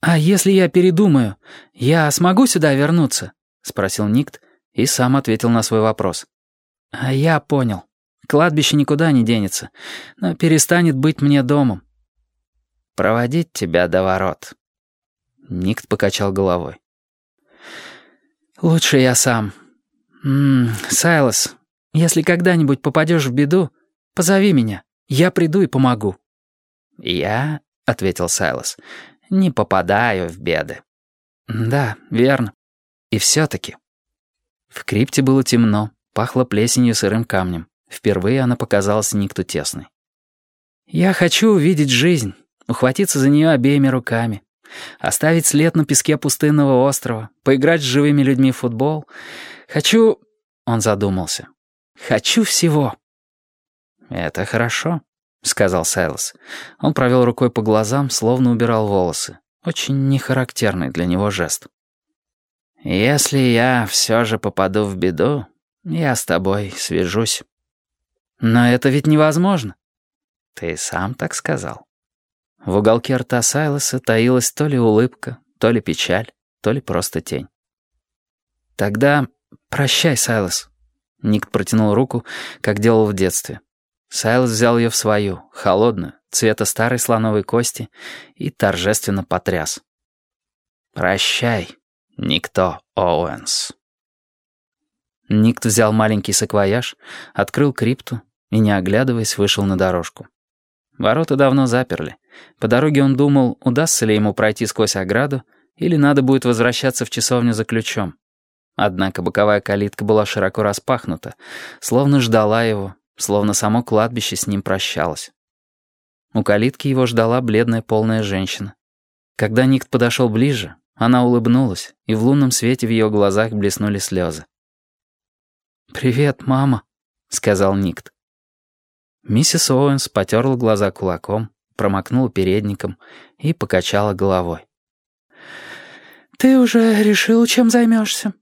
«А если я передумаю, я смогу сюда вернуться?» — спросил Никт и сам ответил на свой вопрос. «А я понял. Кладбище никуда не денется, но перестанет быть мне домом». «Проводить тебя до ворот». Никт покачал головой. «Лучше я сам. М -м, Сайлос, если когда-нибудь попадешь в беду, позови меня. Я приду и помогу». «Я?» — ответил Сайлос не попадаю в беды. Да, верно. И все-таки. В крипте было темно, пахло плесенью сырым камнем. Впервые она показалась Никту тесной. «Я хочу увидеть жизнь, ухватиться за нее обеими руками, оставить след на песке пустынного острова, поиграть с живыми людьми в футбол. Хочу...» Он задумался. «Хочу всего». «Это хорошо», — сказал Сайлос. Он провел рукой по глазам, словно убирал волосы. Очень нехарактерный для него жест. «Если я все же попаду в беду, я с тобой свяжусь». «Но это ведь невозможно». «Ты сам так сказал». В уголке рта Сайлоса таилась то ли улыбка, то ли печаль, то ли просто тень. «Тогда прощай, Сайлос». Ник протянул руку, как делал в детстве. Сайлз взял ее в свою, холодную, цвета старой слоновой кости, и торжественно потряс. «Прощай, никто Оуэнс». Никт взял маленький саквояж, открыл крипту и, не оглядываясь, вышел на дорожку. Ворота давно заперли. По дороге он думал, удастся ли ему пройти сквозь ограду, или надо будет возвращаться в часовню за ключом. Однако боковая калитка была широко распахнута, словно ждала его, словно само кладбище с ним прощалось. У калитки его ждала бледная полная женщина. Когда Никт подошел ближе, она улыбнулась, и в лунном свете в ее глазах блеснули слезы. «Привет, мама», — сказал Никт. Миссис Оуэнс потерла глаза кулаком, промокнула передником и покачала головой. «Ты уже решил, чем займешься?»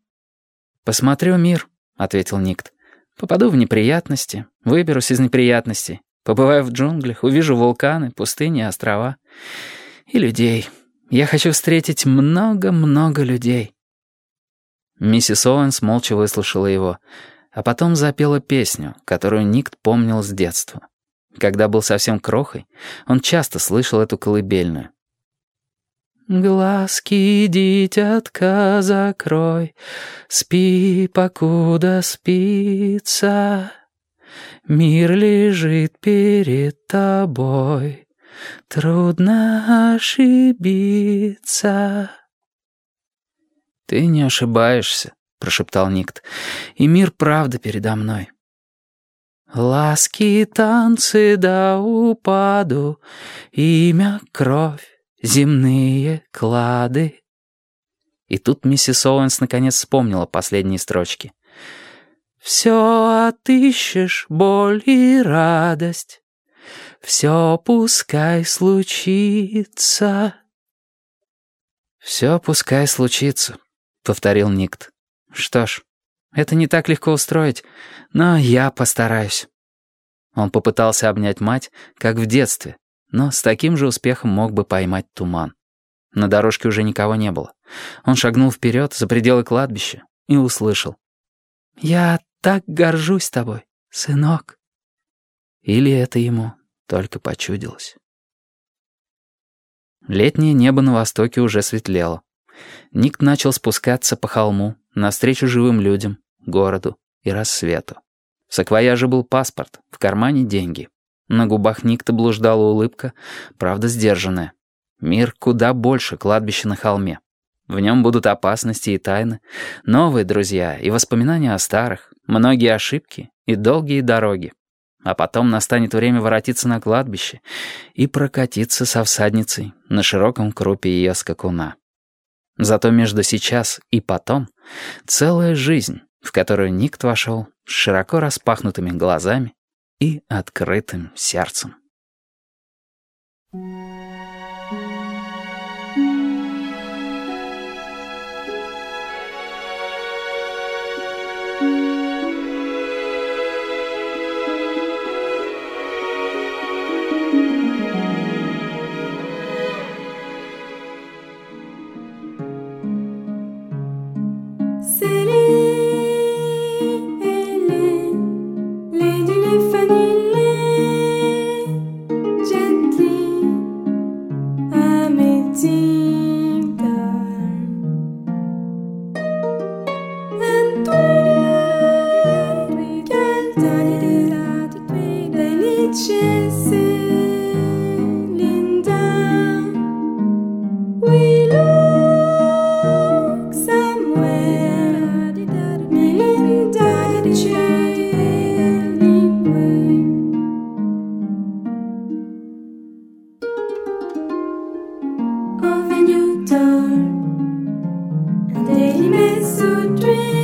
«Посмотрю мир», — ответил Никт. Попаду в неприятности, выберусь из неприятностей. Побываю в джунглях, увижу вулканы, пустыни, острова. И людей. Я хочу встретить много-много людей». Миссис Оуэнс молча выслушала его, а потом запела песню, которую Никт помнил с детства. Когда был совсем крохой, он часто слышал эту колыбельную. Глазки, дитятка, закрой, Спи, покуда спится. Мир лежит перед тобой, Трудно ошибиться. «Ты не ошибаешься», — прошептал Никт, «И мир правда передо мной». Ласки, танцы да упаду, Имя — кровь земные клады». И тут миссис Оуэнс наконец вспомнила последние строчки. «Все отыщешь боль и радость, все пускай случится». «Все пускай случится», — повторил Никт. «Что ж, это не так легко устроить, но я постараюсь». Он попытался обнять мать, как в детстве, но с таким же успехом мог бы поймать туман. На дорожке уже никого не было. Он шагнул вперед за пределы кладбища и услышал. «Я так горжусь тобой, сынок». Или это ему только почудилось. Летнее небо на востоке уже светлело. Ник начал спускаться по холму, навстречу живым людям, городу и рассвету. В саквояже был паспорт, в кармане деньги. На губах Никта блуждала улыбка, правда сдержанная. Мир куда больше кладбища на холме. В нем будут опасности и тайны, новые друзья и воспоминания о старых, многие ошибки и долгие дороги. А потом настанет время воротиться на кладбище и прокатиться со всадницей на широком крупе ее скакуна. Зато между сейчас и потом целая жизнь, в которую Никт вошел с широко распахнутыми глазами и открытым сердцем. dream is a dream.